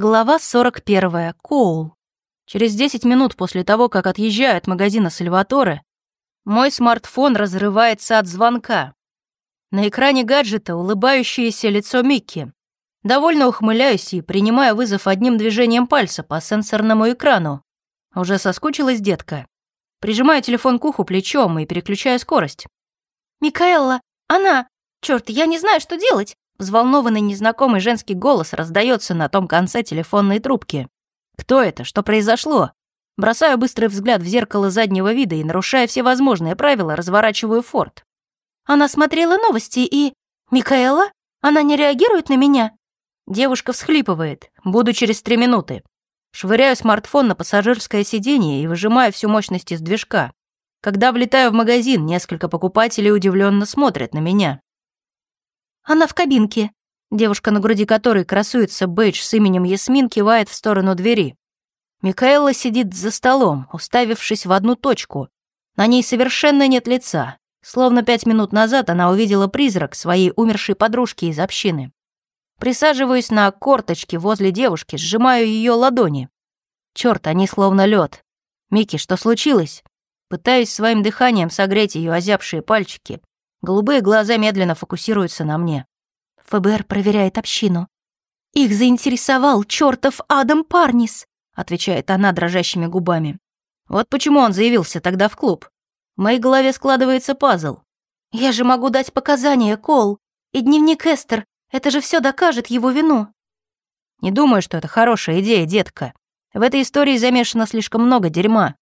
Глава 41. Коул. Через 10 минут после того, как отъезжаю от магазина Сальваторе, мой смартфон разрывается от звонка. На экране гаджета улыбающееся лицо Микки. Довольно ухмыляюсь и принимаю вызов одним движением пальца по сенсорному экрану. Уже соскучилась детка. Прижимаю телефон к уху плечом и переключаю скорость. «Микаэлла, она! Чёрт, я не знаю, что делать! Взволнованный незнакомый женский голос раздается на том конце телефонной трубки. Кто это? Что произошло? Бросаю быстрый взгляд в зеркало заднего вида и, нарушая все возможные правила, разворачиваю форт. Она смотрела новости и... «Микаэла? Она не реагирует на меня?» Девушка всхлипывает. Буду через три минуты. Швыряю смартфон на пассажирское сиденье и выжимаю всю мощность из движка. Когда влетаю в магазин, несколько покупателей удивленно смотрят на меня. Она в кабинке». Девушка, на груди которой красуется бейдж с именем Ясмин, кивает в сторону двери. Микаэла сидит за столом, уставившись в одну точку. На ней совершенно нет лица. Словно пять минут назад она увидела призрак своей умершей подружки из общины. Присаживаюсь на корточки возле девушки, сжимаю ее ладони. Черт, они словно лед. Микки, что случилось? Пытаюсь своим дыханием согреть ее озябшие пальчики. Голубые глаза медленно фокусируются на мне. ФБР проверяет общину. «Их заинтересовал чертов Адам Парнис», отвечает она дрожащими губами. Вот почему он заявился тогда в клуб. В моей голове складывается пазл. «Я же могу дать показания, Кол. И дневник Эстер. Это же все докажет его вину». Не думаю, что это хорошая идея, детка. В этой истории замешано слишком много дерьма.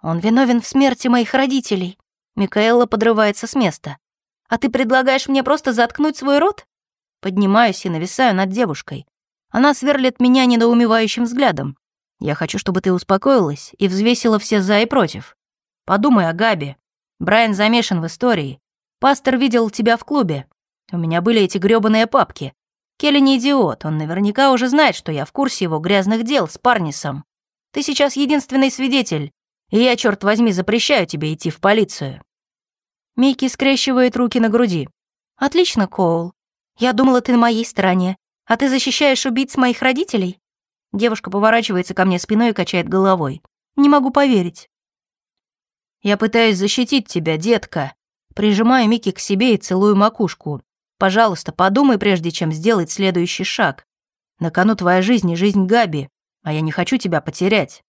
Он виновен в смерти моих родителей. Микаэла подрывается с места. «А ты предлагаешь мне просто заткнуть свой рот?» Поднимаюсь и нависаю над девушкой. Она сверлит меня недоумевающим взглядом. «Я хочу, чтобы ты успокоилась и взвесила все за и против. Подумай о Габи. Брайан замешан в истории. Пастор видел тебя в клубе. У меня были эти грёбаные папки. Келли не идиот, он наверняка уже знает, что я в курсе его грязных дел с Парнисом. Ты сейчас единственный свидетель, и я, черт возьми, запрещаю тебе идти в полицию». Микки скрещивает руки на груди. «Отлично, Коул. Я думала, ты на моей стороне. А ты защищаешь убийц моих родителей?» Девушка поворачивается ко мне спиной и качает головой. «Не могу поверить». «Я пытаюсь защитить тебя, детка». Прижимаю Микки к себе и целую макушку. «Пожалуйста, подумай, прежде чем сделать следующий шаг. На кону твоя жизнь и жизнь Габи, а я не хочу тебя потерять».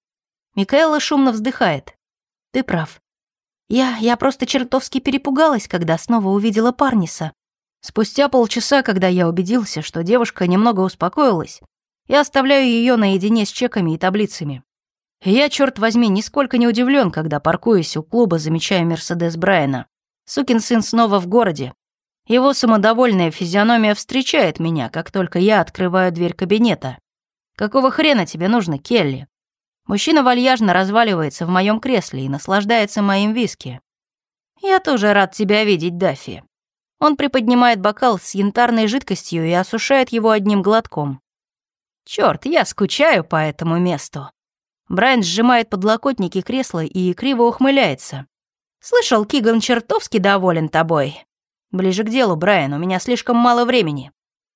Микаэла шумно вздыхает. «Ты прав. Я, я просто чертовски перепугалась, когда снова увидела Парниса. Спустя полчаса, когда я убедился, что девушка немного успокоилась, я оставляю ее наедине с чеками и таблицами. Я, черт возьми, нисколько не удивлен, когда, паркуясь у клуба, замечаю Мерседес Брайана. Сукин сын снова в городе. Его самодовольная физиономия встречает меня, как только я открываю дверь кабинета. «Какого хрена тебе нужно, Келли?» Мужчина вальяжно разваливается в моем кресле и наслаждается моим виски. «Я тоже рад тебя видеть, Даффи». Он приподнимает бокал с янтарной жидкостью и осушает его одним глотком. Черт, я скучаю по этому месту». Брайан сжимает подлокотники кресла и криво ухмыляется. «Слышал, Киган чертовски доволен тобой». «Ближе к делу, Брайан, у меня слишком мало времени».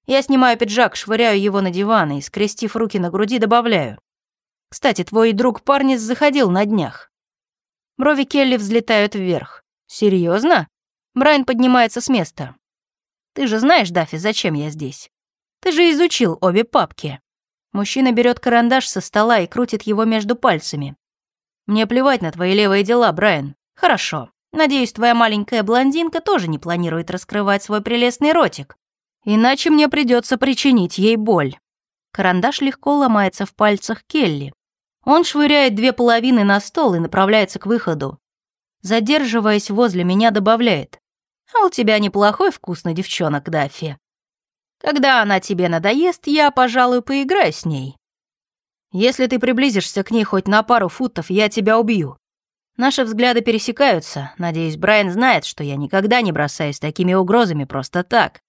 Я снимаю пиджак, швыряю его на диван и, скрестив руки на груди, добавляю. Кстати, твой друг Парнис заходил на днях. Брови Келли взлетают вверх. Серьезно? Брайан поднимается с места. Ты же знаешь, Даффи, зачем я здесь? Ты же изучил обе папки. Мужчина берет карандаш со стола и крутит его между пальцами. Мне плевать на твои левые дела, Брайан. Хорошо. Надеюсь, твоя маленькая блондинка тоже не планирует раскрывать свой прелестный ротик. Иначе мне придется причинить ей боль. Карандаш легко ломается в пальцах Келли. Он швыряет две половины на стол и направляется к выходу. Задерживаясь возле меня, добавляет. «А у тебя неплохой вкус на девчонок, Даффи. Когда она тебе надоест, я, пожалуй, поиграю с ней. Если ты приблизишься к ней хоть на пару футов, я тебя убью». Наши взгляды пересекаются. Надеюсь, Брайан знает, что я никогда не бросаюсь такими угрозами просто так.